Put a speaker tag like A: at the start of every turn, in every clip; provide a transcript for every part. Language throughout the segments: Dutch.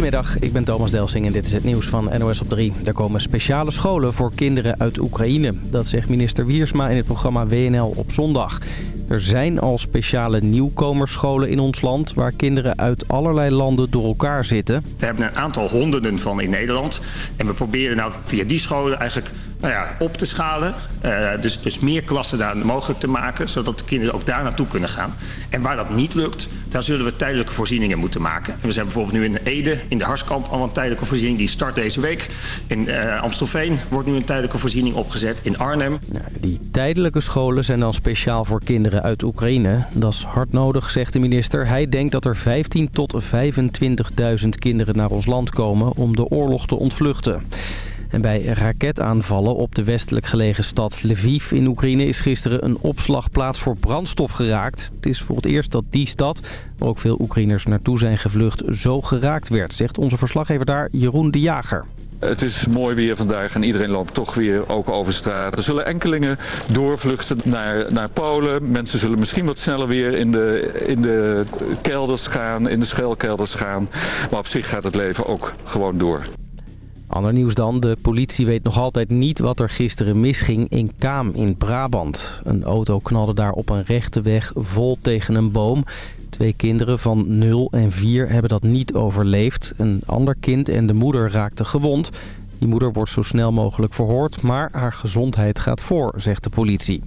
A: Goedemiddag, ik ben Thomas Delsing en dit is het nieuws van NOS op 3. Er komen speciale scholen voor kinderen uit Oekraïne. Dat zegt minister Wiersma in het programma WNL op zondag. Er zijn al speciale nieuwkomersscholen in ons land... waar kinderen uit allerlei landen door elkaar zitten.
B: We hebben een aantal honderden van in Nederland. En we proberen nou via die scholen eigenlijk nou ja, op te schalen. Uh, dus, dus meer klassen daar mogelijk te maken... zodat de kinderen ook daar naartoe kunnen gaan. En waar dat niet lukt, daar zullen we tijdelijke voorzieningen moeten maken. En we zijn bijvoorbeeld nu in Ede, in de Harskamp... al een tijdelijke voorziening, die start deze week. In uh, Amstelveen wordt nu een tijdelijke voorziening opgezet. In Arnhem.
A: Nou, die tijdelijke scholen zijn dan speciaal voor kinderen uit Oekraïne. Dat is hard nodig, zegt de minister. Hij denkt dat er 15 tot 25.000 kinderen naar ons land komen... om de oorlog te ontvluchten. En bij raketaanvallen op de westelijk gelegen stad Lviv in Oekraïne is gisteren een opslagplaats voor brandstof geraakt. Het is voor het eerst dat die stad, waar ook veel Oekraïners naartoe zijn gevlucht, zo geraakt werd, zegt onze verslaggever daar Jeroen de Jager.
C: Het is mooi weer vandaag en iedereen loopt toch weer ook over straat. Er zullen enkelingen doorvluchten naar, naar Polen. Mensen zullen misschien wat sneller weer in de, in de kelders gaan, in de schuilkelders gaan. Maar op zich gaat het leven ook gewoon door.
A: Ander nieuws dan. De politie weet nog altijd niet wat er gisteren misging in Kaam in Brabant. Een auto knalde daar op een rechte weg vol tegen een boom. Twee kinderen van 0 en 4 hebben dat niet overleefd. Een ander kind en de moeder raakten gewond. Die moeder wordt zo snel mogelijk verhoord, maar haar gezondheid gaat voor, zegt de politie.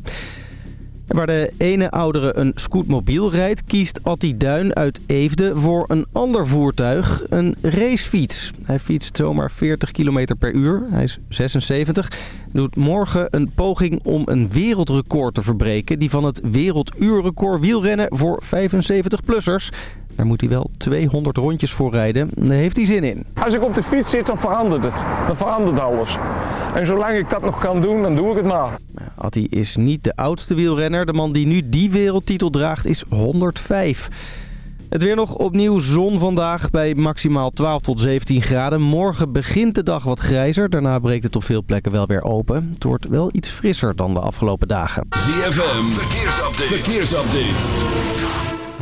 A: Waar de ene oudere een scootmobiel rijdt, kiest Atti Duin uit Eefde voor een ander voertuig, een racefiets. Hij fietst zomaar 40 km per uur, hij is 76, doet morgen een poging om een wereldrecord te verbreken. Die van het werelduurrecord wielrennen voor 75-plussers. Daar moet hij wel 200 rondjes voor rijden. Daar heeft hij zin in.
D: Als ik op de fiets zit, dan verandert het. Dan verandert alles. En zolang ik dat nog kan doen, dan doe ik het maar.
A: Atti is niet de oudste wielrenner. De man die nu die wereldtitel draagt is 105. Het weer nog opnieuw zon vandaag bij maximaal 12 tot 17 graden. Morgen begint de dag wat grijzer. Daarna breekt het op veel plekken wel weer open. Het wordt wel iets frisser dan de afgelopen dagen.
E: ZFM, verkeersupdate. verkeersupdate.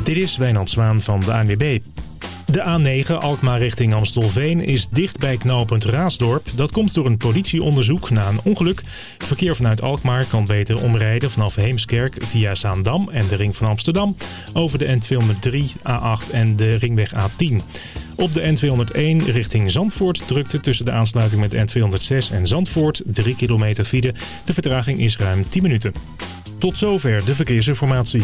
F: Dit is Wijnand Zwaan van de ANWB. De A9 Alkmaar richting Amstelveen is dicht bij knooppunt Raasdorp. Dat komt door een politieonderzoek na een ongeluk. verkeer vanuit Alkmaar kan beter omrijden vanaf Heemskerk via Zaandam en de ring van Amsterdam... over de N203, A8 en de ringweg A10. Op de N201 richting Zandvoort drukte tussen de aansluiting met N206 en Zandvoort 3 kilometer file. De vertraging is ruim 10 minuten. Tot zover de verkeersinformatie.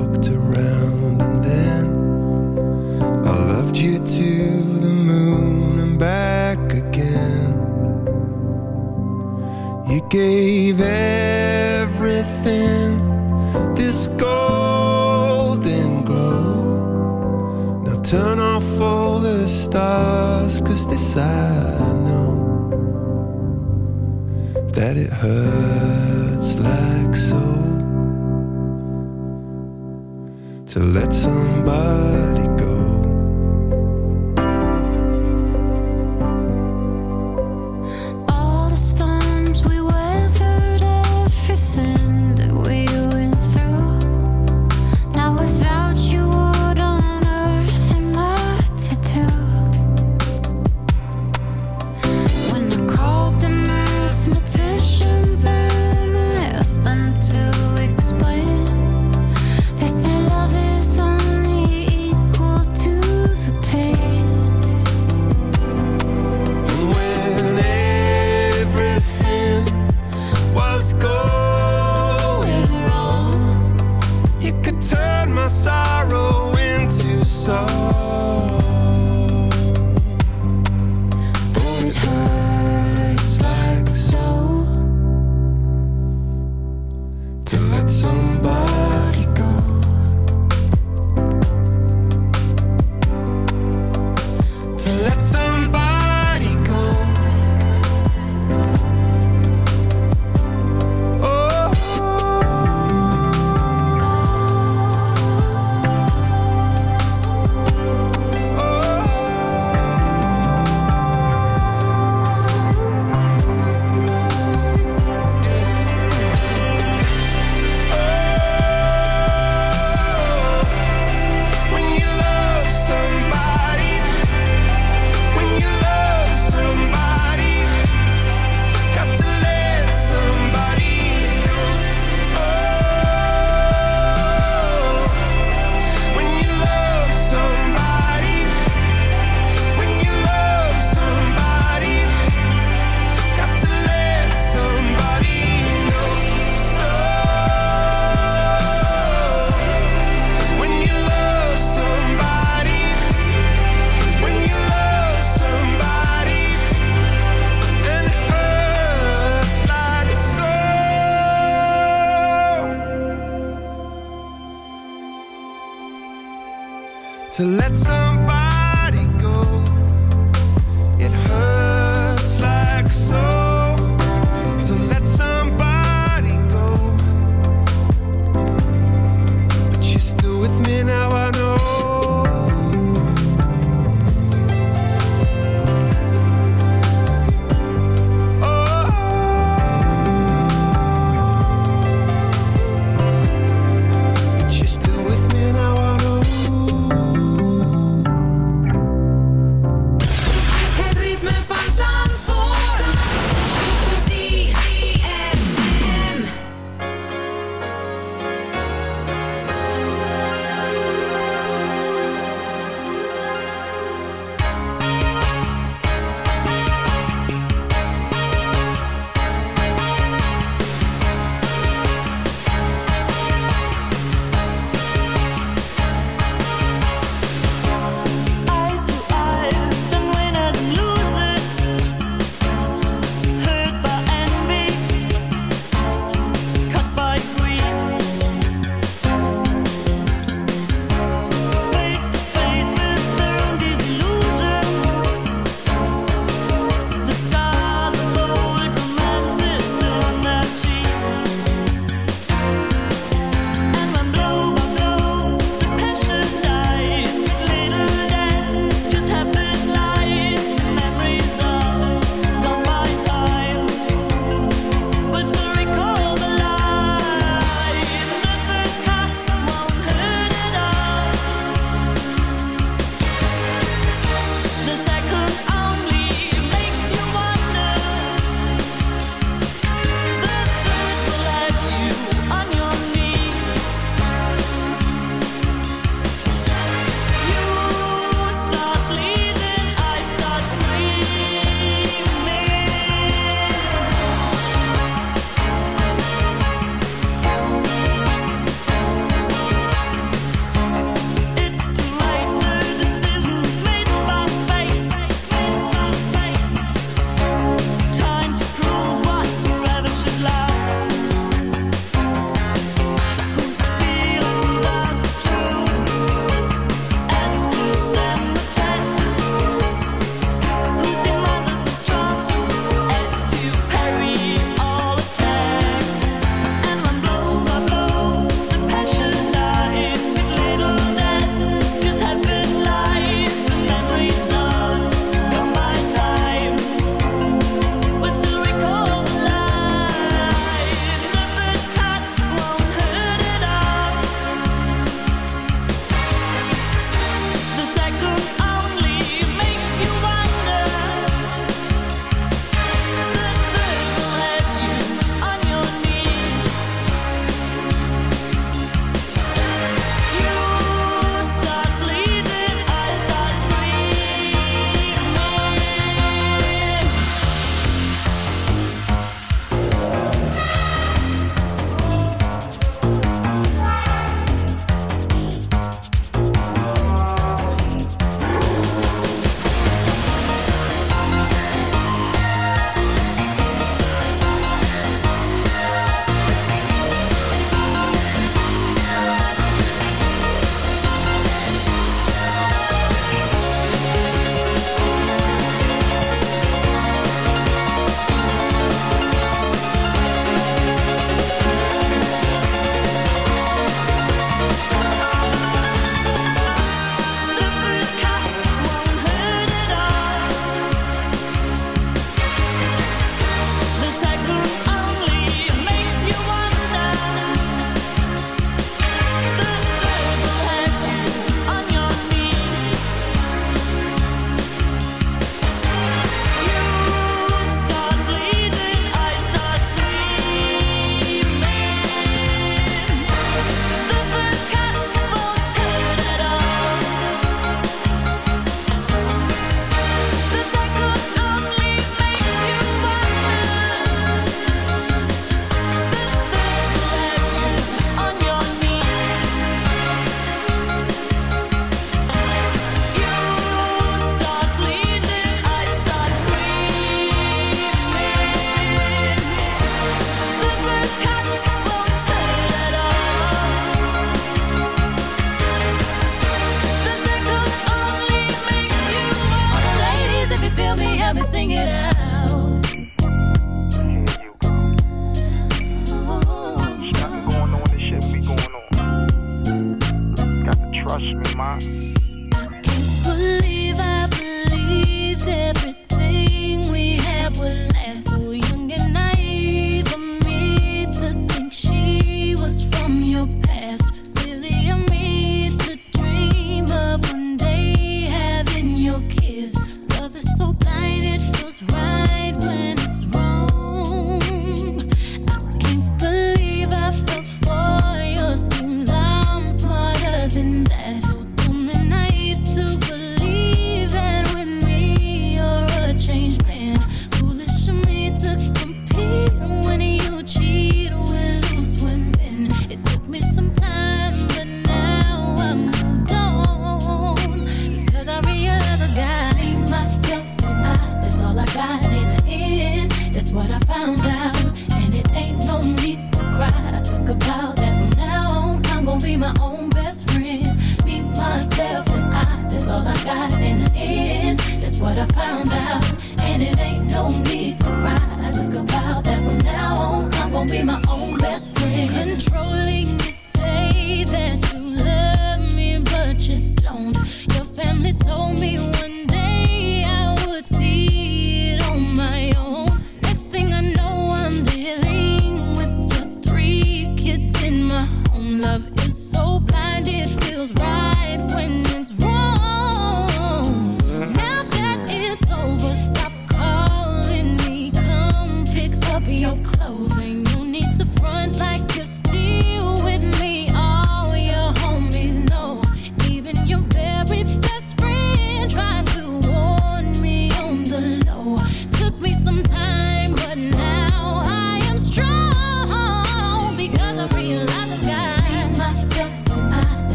G: walked around and then I loved you to the moon and back again. You gave everything this golden glow. Now turn off all the stars, cause this I know that it hurts like
H: goodbye.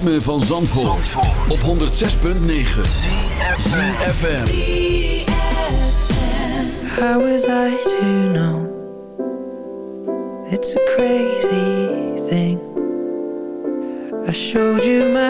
I: ritme van Zandvoort, Zandvoort. op 106.9 CFFM
J: How was I to know? It's a crazy thing. I showed you my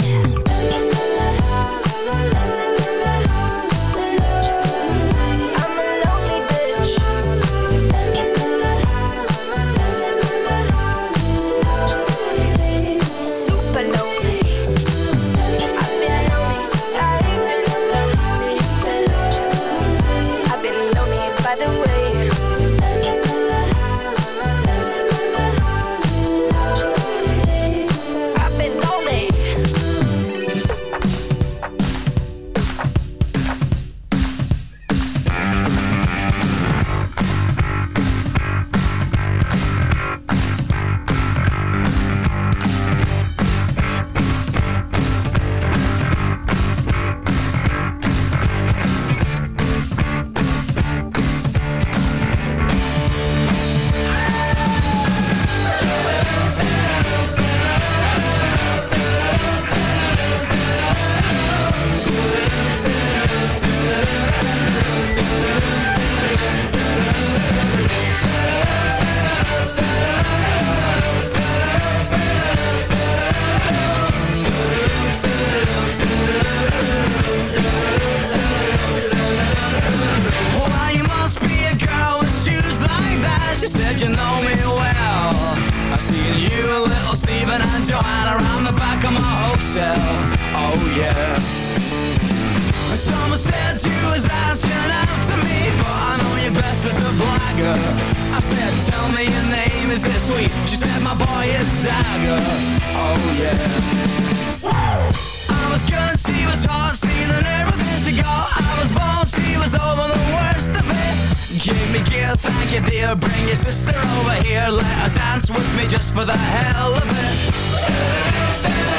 K: Give me guilt, thank you dear. Bring your sister over here. Let her dance with me just for the hell of it.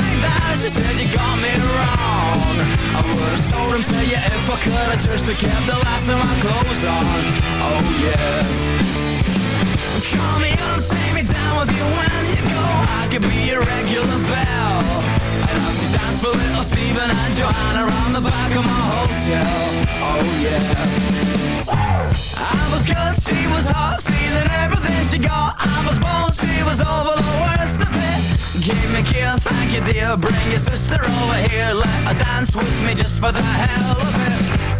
K: ain't that, she said you got me wrong I would've sold them to you if I could I just kept the last of my clothes on. Oh yeah. Call me up, take me down with you when you go I could be a regular bell. And I'll see dance for little Steven and Joanna Around the back of my hotel. Oh yeah. I was good, she was hot, stealing everything she got. I was she was over the worst of it. Give me thank you dear. Bring your sister over here, let her dance with me just for the hell of it.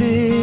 L: living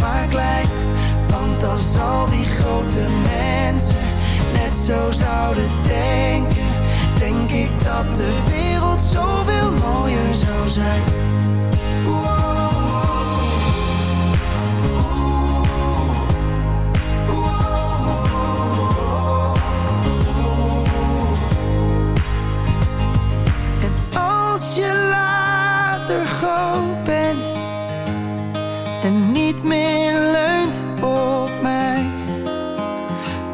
L: maar klein. Want als al die grote mensen net zo zouden denken, denk ik dat de wereld zoveel mooier zou zijn.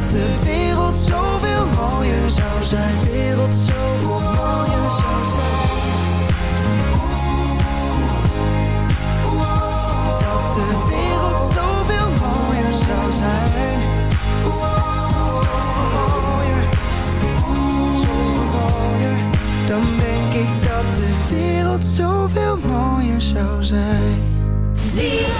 L: Dat de wereld zoveel mooier zou zijn. De wereld zoveel mooier zou zijn. Dat de wereld zoveel mooier zou zijn. Dan denk ik dat de wereld zoveel mooier zou zijn.
M: ZFM.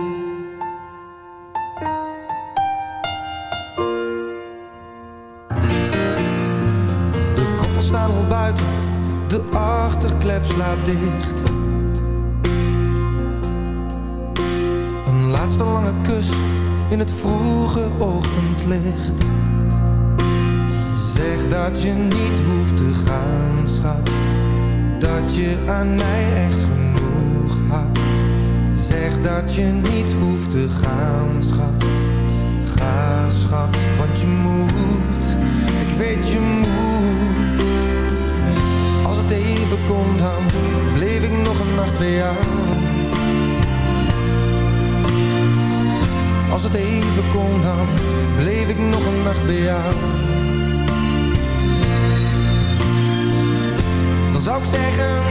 N: Als het even kon, dan bleef ik nog een nacht bij jou. Dan zou ik zeggen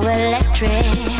O: so electric.